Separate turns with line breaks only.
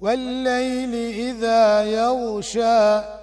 والليل إذا يغشى